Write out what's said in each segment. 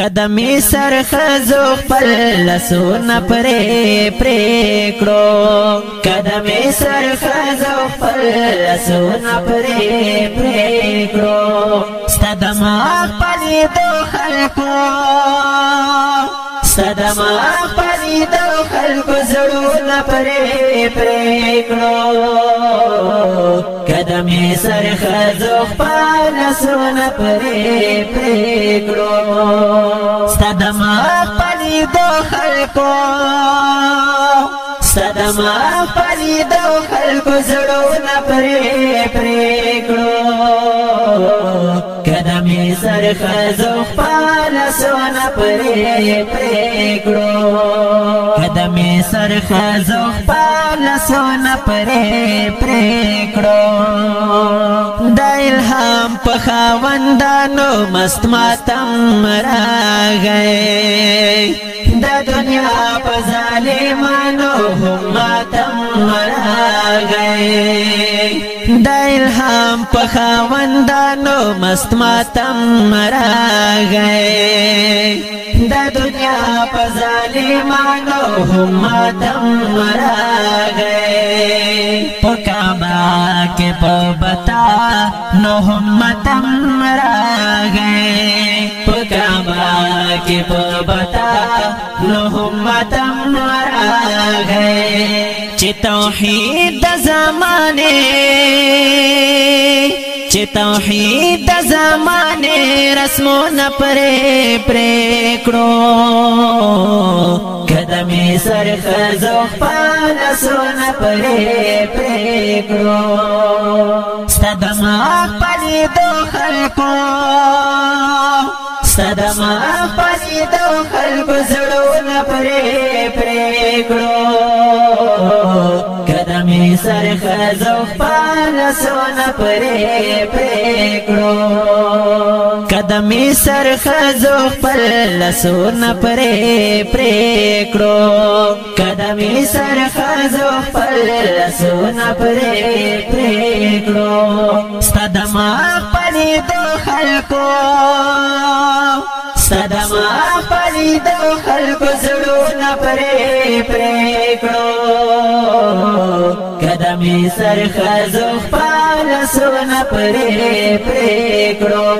قدمي سر خزو خپل لسونه پرې پرې کړو قدمي سر خزو خپل لسونه پرې پرې کړو ستدم خپل دو خلکو ستدم خپل دو خلکو پرې پرې کړو قدمې سر خزو خپل سونه پرې پرې کړو ستدم خپل دو خلکو ستدم خپل دو خلکو زړونه پرې پرې کړو قدمې سر خزو خپل سونه پرې پرې کړو د می سر خزو پال سونا پرې پرې کړو د الهام په خواندانو مست ماتم راغې د دنیا په ظالمانو هم ماتم راغې الهام په خاوندانو مست ماتم راغی د دنیا په ظالمانو هم ماتم راغی په کعبه کې په بتا نو هم ماتم راغی په کعبه کې په بتا نو هم ماتم چې توحید د زمانه چې توحید د زمانه رسمو نه پرې پرې کړو قدمې سر خزو پان سونه پرې پرې کړو صدما پلي دو خلکو صدما پلي دو خلکو زړونه پرې پرې کړو سپین سر خزو پارسونه پرې پرې کړو قدمي سر خزو پر لسونه پرې پرې کړو قدمي سر خزو پر لسونه پرې پرې کړو ستدما پني د خلکو صدما پرې د خلکو زړونه پرې پرې کړو د مصر خزو خپل سونه پرې پرې کړو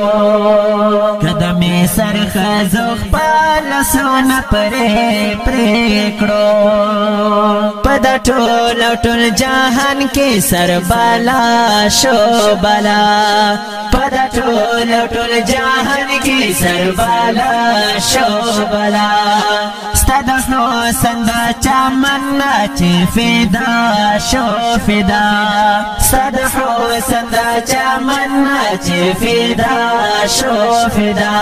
کده مصر خزو خپل لاسون پره پره کړو پد ټول ټول جهان کې سر بالا شو بالا پد ټول ټول جهان کې سر بالا شو بالا ستاد نو سند چا چې فدا شو فدا ستاد نو سند چا چې فدا شو فدا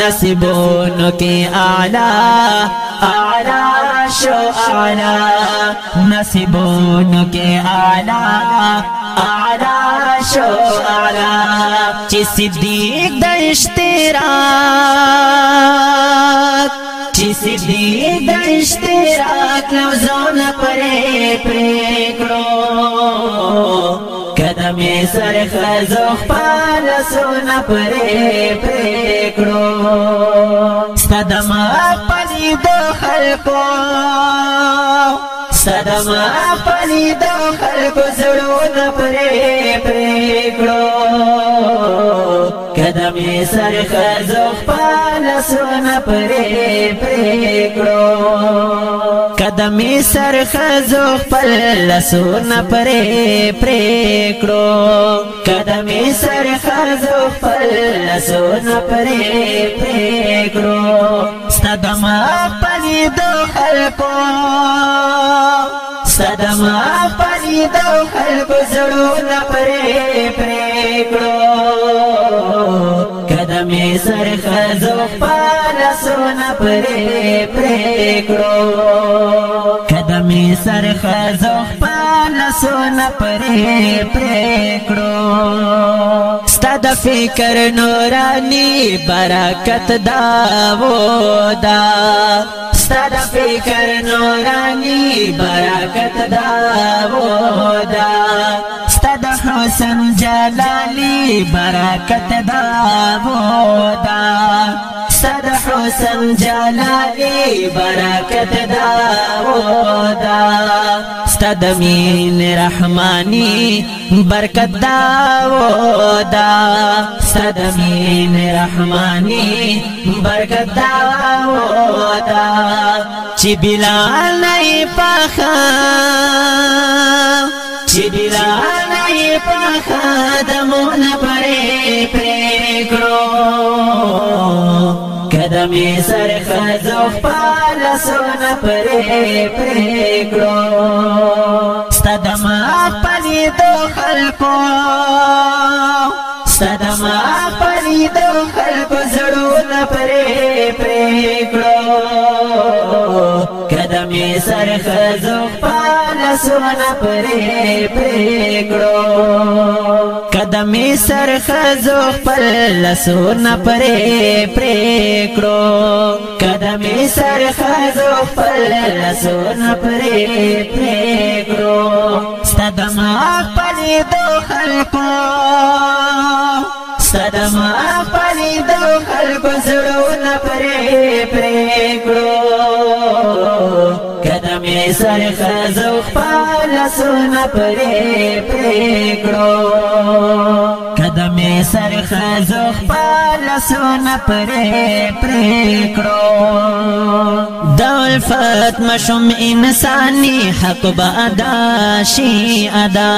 نصیبونو کې اعلا اعلا شو اعلا نصیبون کے اعلا اعلا شو اعلا چی صدیق دش تیرا چی صدیق دش تیرا کلو زون پرے پرے کرو सदमे सरगो पाल सोन परे बेगड़ो सदमा पनी दुखर को सदमा पनी दुखल गोरो न د می سر خزو خپل سرونه پرې پرې کړو قدمي سر خزو خپل لسونه پرې پرې کړو قدمي سر خزو خپل لسونه پرې پرې کړو ستدم خپل د خلکو ستدم خپل د خلکو زړونه پرې پرې کړو مې سر خزو پالسونه پرې پرې کړو قدمي سر خزو پالسونه پرې پرې کړو ستاد فکر نورانی برکت دا ودا ستاد فکر نورانی برکت دا ودا حسن جلالی برکت دا بودا صد حسن جلالی برکت دا بودا صد مین رحمانی برکت دا بودا صد مین رحمانی برکت دا بودا چی بلال ای پخا چی بلال पर रेगोल रेगो सदमा पनी दोकल को सदमा पनी दोकल कोदमे सर कजो لاسونا پری پریگڑو قدمی سر خزو پر لاسونا پری پریگڑو قدمی سر خزو پر لاسونا پری پریگڑو ستدم آخ پلی دو خلقو ستدم آخ پلی دو خلقو زڑو نا پری پریگڑو سر خزو خپل سونه پرې پرې کړو سر خزو خپل سونه پرې پرې کړو دول فات مشم انساني حق به ادا شي ادا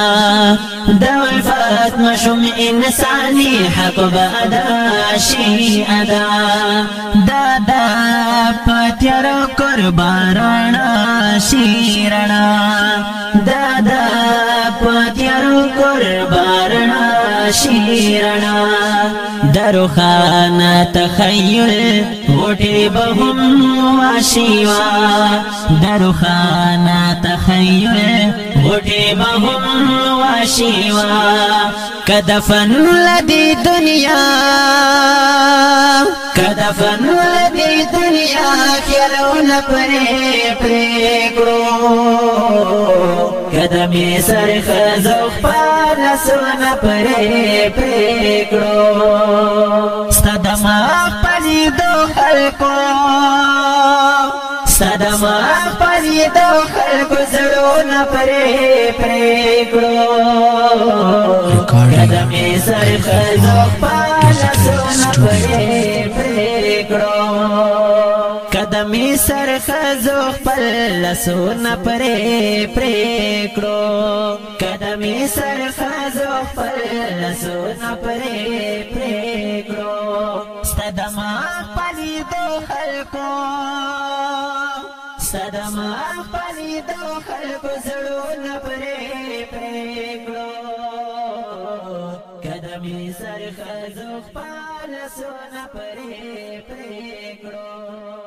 دول فات مشم انساني حق به ادا شي ادا دادا پتیار قربارانا شي رڼا دادا ور بارنا شیرنا درو خان تخیل وټي بهم واشیوا درو خان تخیل وټي بهم واشیوا کدفن لدی دنیا کدفن لدی دنیا سرونه پرې پرې کړو قدمي سر خزو پر سرونه پرې پرې کړو ستدم خپل دو خلکو ستدم خپل دو خلکو سرونه پرې پرې کړو قدمي سر خزو پر سرونه پرې پرې کړو کمی سر خزو خپل لسونه پرې پرې کړو کدمی سر خزو خپل لسونه پرې پرې کړو ستدما پلي دو خلکو ستدما پلي دو خلکو زړونه پرې پرې کړو کدمی سر خزو خپل لسونه پرې پرې کړو